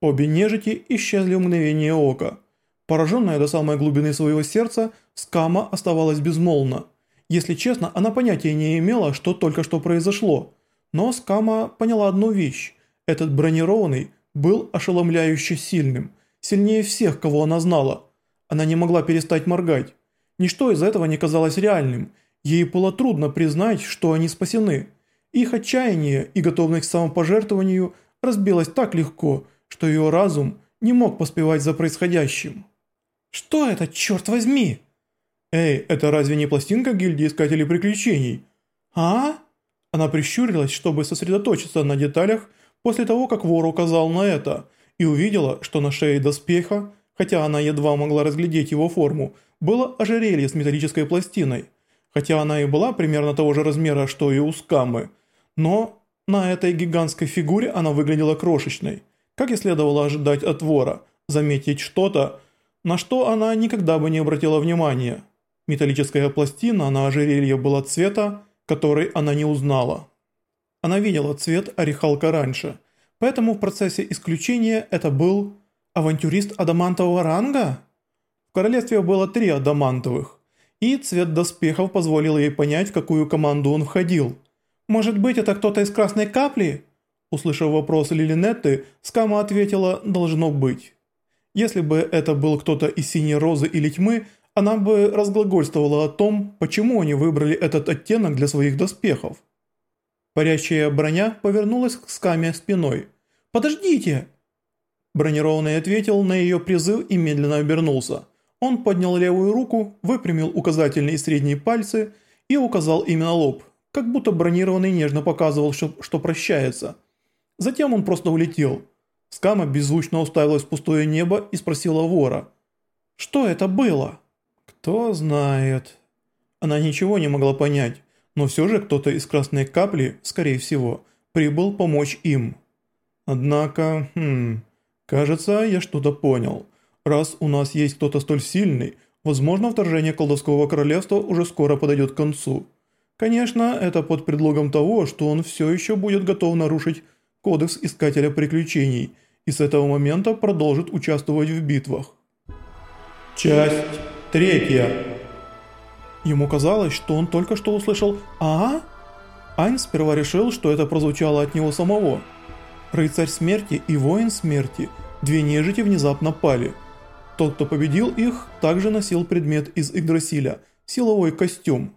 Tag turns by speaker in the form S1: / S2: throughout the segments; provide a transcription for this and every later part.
S1: Обе нежити исчезли в мгновение ока. Пораженная до самой глубины своего сердца, Скама оставалась безмолвна. Если честно, она понятия не имела, что только что произошло. Но Скама поняла одну вещь. Этот бронированный был ошеломляюще сильным. Сильнее всех, кого она знала. Она не могла перестать моргать. Ничто из этого не казалось реальным. Ей было трудно признать, что они спасены. Их отчаяние и готовность к самопожертвованию разбилось так легко, что ее разум не мог поспевать за происходящим. «Что это, черт возьми?» «Эй, это разве не пластинка гильдии Искателей Приключений?» «А?» Она прищурилась, чтобы сосредоточиться на деталях после того, как вор указал на это, и увидела, что на шее доспеха, хотя она едва могла разглядеть его форму, было ожерелье с металлической пластиной. Хотя она и была примерно того же размера, что и у Скамы, но на этой гигантской фигуре она выглядела крошечной. Как и следовало ожидать от вора, заметить что-то, на что она никогда бы не обратила внимания. Металлическая пластина на ожерелье была цвета, который она не узнала. Она видела цвет орехалка раньше, поэтому в процессе исключения это был авантюрист адамантового ранга? В королевстве было три адамантовых, и цвет доспехов позволил ей понять, в какую команду он входил. Может быть, это кто-то из красной капли? Услышав вопрос Лилинетты, Скама ответила «должно быть». Если бы это был кто-то из синей розы или тьмы, она бы разглагольствовала о том, почему они выбрали этот оттенок для своих доспехов. Парящая броня повернулась к Скаме спиной. «Подождите!» Бронированный ответил на ее призыв и медленно обернулся. Он поднял левую руку, выпрямил указательные и средние пальцы и указал именно лоб, как будто бронированный нежно показывал, что, что прощается – Затем он просто улетел. Скама беззвучно уставилась в пустое небо и спросила вора. «Что это было?» «Кто знает». Она ничего не могла понять, но все же кто-то из красной капли, скорее всего, прибыл помочь им. Однако, хм, кажется, я что-то понял. Раз у нас есть кто-то столь сильный, возможно, вторжение колдовского королевства уже скоро подойдет к концу. Конечно, это под предлогом того, что он все еще будет готов нарушить кодекс Искателя Приключений и с этого момента продолжит участвовать в битвах. Часть третья. Ему казалось, что он только что услышал «А?». Айн сперва решил, что это прозвучало от него самого. Рыцарь смерти и воин смерти, две нежити внезапно пали. Тот, кто победил их, также носил предмет из Игдрасиля – силовой костюм.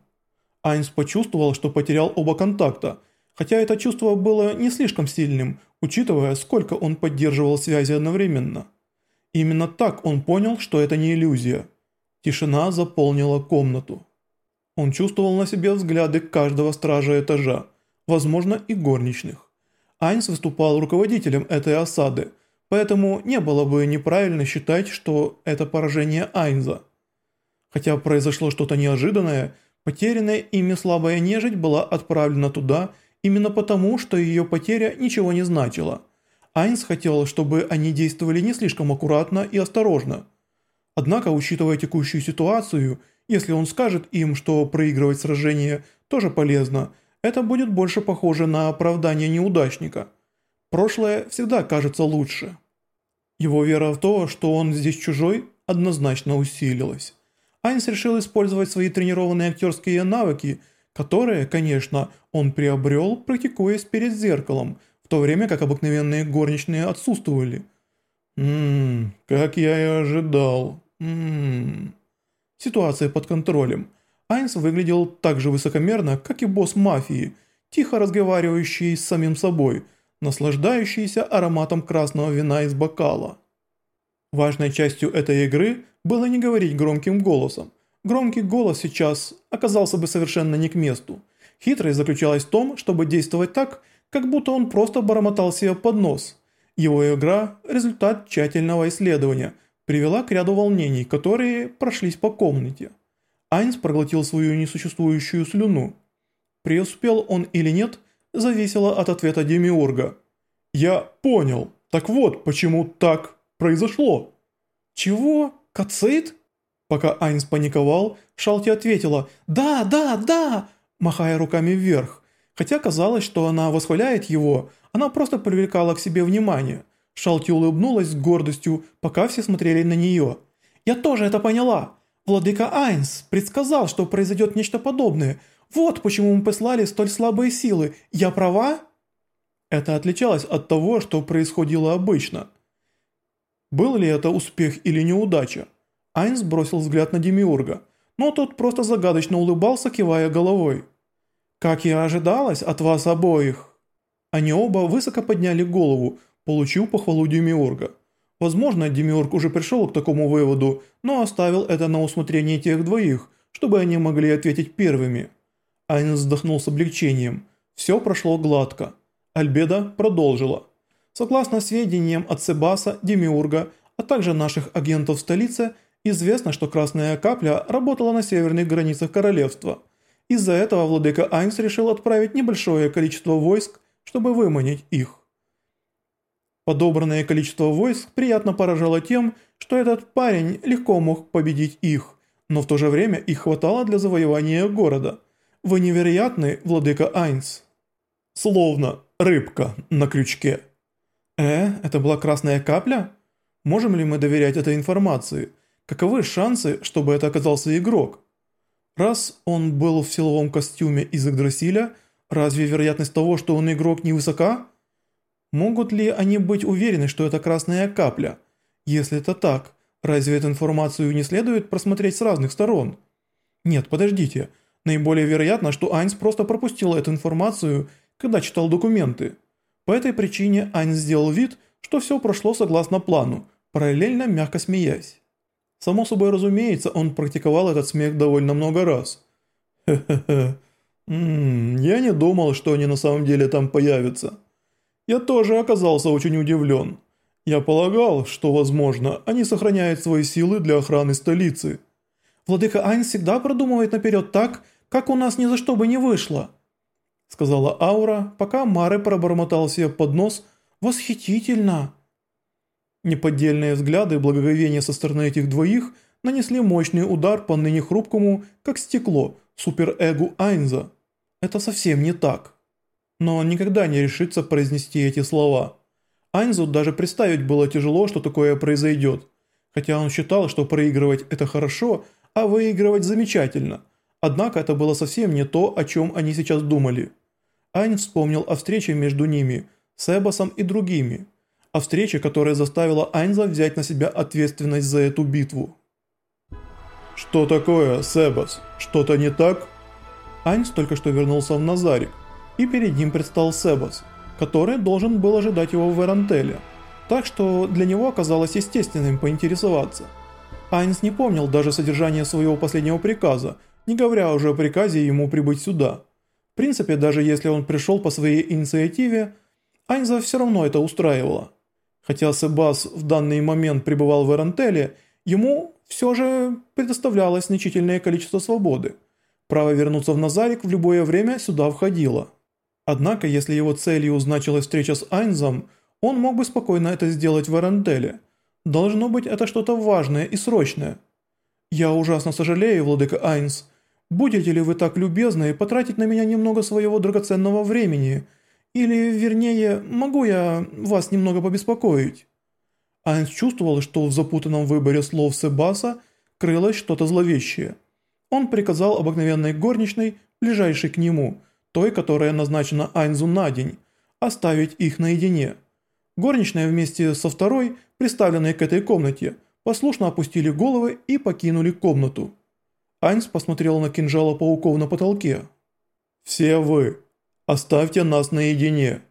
S1: Айнс почувствовал, что потерял оба контакта – хотя это чувство было не слишком сильным, учитывая, сколько он поддерживал связи одновременно. Именно так он понял, что это не иллюзия. Тишина заполнила комнату. Он чувствовал на себе взгляды каждого стража этажа, возможно и горничных. Айнс выступал руководителем этой осады, поэтому не было бы неправильно считать, что это поражение Айнза. Хотя произошло что-то неожиданное, потерянная ими слабая нежить была отправлена туда именно потому, что ее потеря ничего не значила. Айнс хотел, чтобы они действовали не слишком аккуратно и осторожно. Однако, учитывая текущую ситуацию, если он скажет им, что проигрывать сражение тоже полезно, это будет больше похоже на оправдание неудачника. Прошлое всегда кажется лучше. Его вера в то, что он здесь чужой, однозначно усилилась. Айнс решил использовать свои тренированные актерские навыки – которые, конечно, он приобрел, практикуясь перед зеркалом, в то время как обыкновенные горничные отсутствовали. Ммм, как я и ожидал. Ммм. Ситуация под контролем. Айнс выглядел так же высокомерно, как и босс мафии, тихо разговаривающий с самим собой, наслаждающийся ароматом красного вина из бокала. Важной частью этой игры было не говорить громким голосом, Громкий голос сейчас оказался бы совершенно не к месту. Хитрость заключалась в том, чтобы действовать так, как будто он просто бормотал себе под нос. Его игра – результат тщательного исследования, привела к ряду волнений, которые прошлись по комнате. Айнс проглотил свою несуществующую слюну. Преуспел он или нет, зависело от ответа Демиурга. «Я понял. Так вот, почему так произошло». «Чего? Кацит?» Пока Айнс паниковал, Шалти ответила «Да, да, да!», махая руками вверх. Хотя казалось, что она восхваляет его, она просто привлекала к себе внимание. Шалти улыбнулась с гордостью, пока все смотрели на нее. «Я тоже это поняла. Владыка Айнс предсказал, что произойдет нечто подобное. Вот почему мы послали столь слабые силы. Я права?» Это отличалось от того, что происходило обычно. Был ли это успех или неудача? Айнс бросил взгляд на Демиурга, но тот просто загадочно улыбался, кивая головой. «Как и ожидалось от вас обоих». Они оба высоко подняли голову, получив похвалу Демиурга. Возможно, Демиург уже пришел к такому выводу, но оставил это на усмотрение тех двоих, чтобы они могли ответить первыми. Айнс вздохнул с облегчением. Все прошло гладко. Альбеда продолжила. Согласно сведениям от Себаса, Демиурга, а также наших агентов в столице, известно, что Красная Капля работала на северных границах королевства. Из-за этого владыка Айнс решил отправить небольшое количество войск, чтобы выманить их. Подобранное количество войск приятно поражало тем, что этот парень легко мог победить их, но в то же время их хватало для завоевания города. Вы невероятный, владыка Айнс. Словно рыбка на крючке. Э, это была красная капля? Можем ли мы доверять этой информации? Каковы шансы, чтобы это оказался игрок? Раз он был в силовом костюме из Игдрасиля, разве вероятность того, что он игрок невысока? Могут ли они быть уверены, что это красная капля? Если это так, разве эту информацию не следует просмотреть с разных сторон? Нет, подождите. Наиболее вероятно, что Айнс просто пропустил эту информацию, когда читал документы. По этой причине Айнс сделал вид, что все прошло согласно плану, параллельно мягко смеясь. Само собой разумеется, он практиковал этот смех довольно много раз. Хе-хе-хе. Я не думал, что они на самом деле там появятся. Я тоже оказался очень удивлен. Я полагал, что, возможно, они сохраняют свои силы для охраны столицы. Владыка Айн всегда продумывает наперед так, как у нас ни за что бы не вышло. Сказала Аура, пока Маре пробормотал себе под нос «Восхитительно!». Неподдельные взгляды и благоговение со стороны этих двоих нанесли мощный удар по ныне хрупкому, как стекло, суперэгу Айнза. Это совсем не так но он никогда не решится произнести эти слова. Айнзу даже представить было тяжело, что такое произойдет, хотя он считал, что проигрывать это хорошо, а выигрывать замечательно. Однако это было совсем не то, о чем они сейчас думали. Айн вспомнил о встрече между ними, Себасом и другими, о встрече, которая заставила Айнза взять на себя ответственность за эту битву. «Что такое, Себас? Что-то не так?» Айнс только что вернулся в Назарик и перед ним предстал Себас, который должен был ожидать его в Эрантеле, так что для него оказалось естественным поинтересоваться. Айнс не помнил даже содержание своего последнего приказа, не говоря уже о приказе ему прибыть сюда. В принципе, даже если он пришел по своей инициативе, Айнза все равно это устраивало. Хотя Себас в данный момент пребывал в Эрантеле, ему все же предоставлялось значительное количество свободы. Право вернуться в Назарик в любое время сюда входило. Однако, если его целью значилась встреча с Айнзом, он мог бы спокойно это сделать в Эранделе. Должно быть, это что-то важное и срочное. «Я ужасно сожалею, владыка Айнс. Будете ли вы так любезны потратить на меня немного своего драгоценного времени? Или, вернее, могу я вас немного побеспокоить?» Айнс чувствовал, что в запутанном выборе слов Себаса крылось что-то зловещее. Он приказал обыкновенной горничной, ближайшей к нему, той, которая назначена Айнзу на день, оставить их наедине. Горничная вместе со второй, приставленной к этой комнате, послушно опустили головы и покинули комнату. Айнс посмотрел на кинжала пауков на потолке. «Все вы, оставьте нас наедине».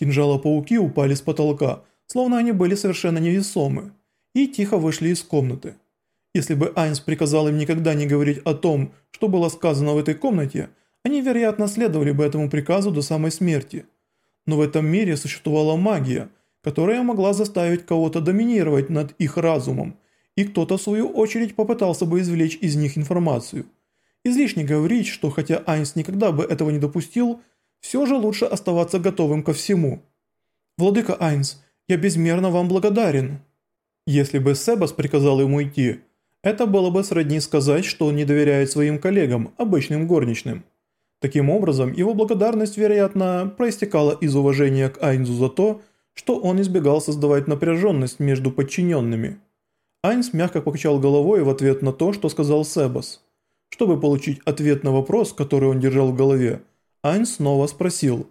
S1: Кинжала-пауки упали с потолка, словно они были совершенно невесомы, и тихо вышли из комнаты. Если бы Айнс приказал им никогда не говорить о том, что было сказано в этой комнате, они, вероятно, следовали бы этому приказу до самой смерти. Но в этом мире существовала магия, которая могла заставить кого-то доминировать над их разумом, и кто-то в свою очередь попытался бы извлечь из них информацию. Излишне говорить, что хотя Айнс никогда бы этого не допустил, все же лучше оставаться готовым ко всему. «Владыка Айнс, я безмерно вам благодарен». Если бы Себас приказал ему идти, это было бы сродни сказать, что он не доверяет своим коллегам, обычным горничным. Таким образом, его благодарность, вероятно, проистекала из уважения к Айнзу за то, что он избегал создавать напряженность между подчиненными. Айнс мягко покачал головой в ответ на то, что сказал Себас. Чтобы получить ответ на вопрос, который он держал в голове, Айнс снова спросил.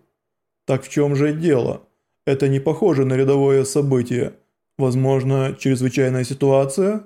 S1: «Так в чем же дело? Это не похоже на рядовое событие. Возможно, чрезвычайная ситуация?»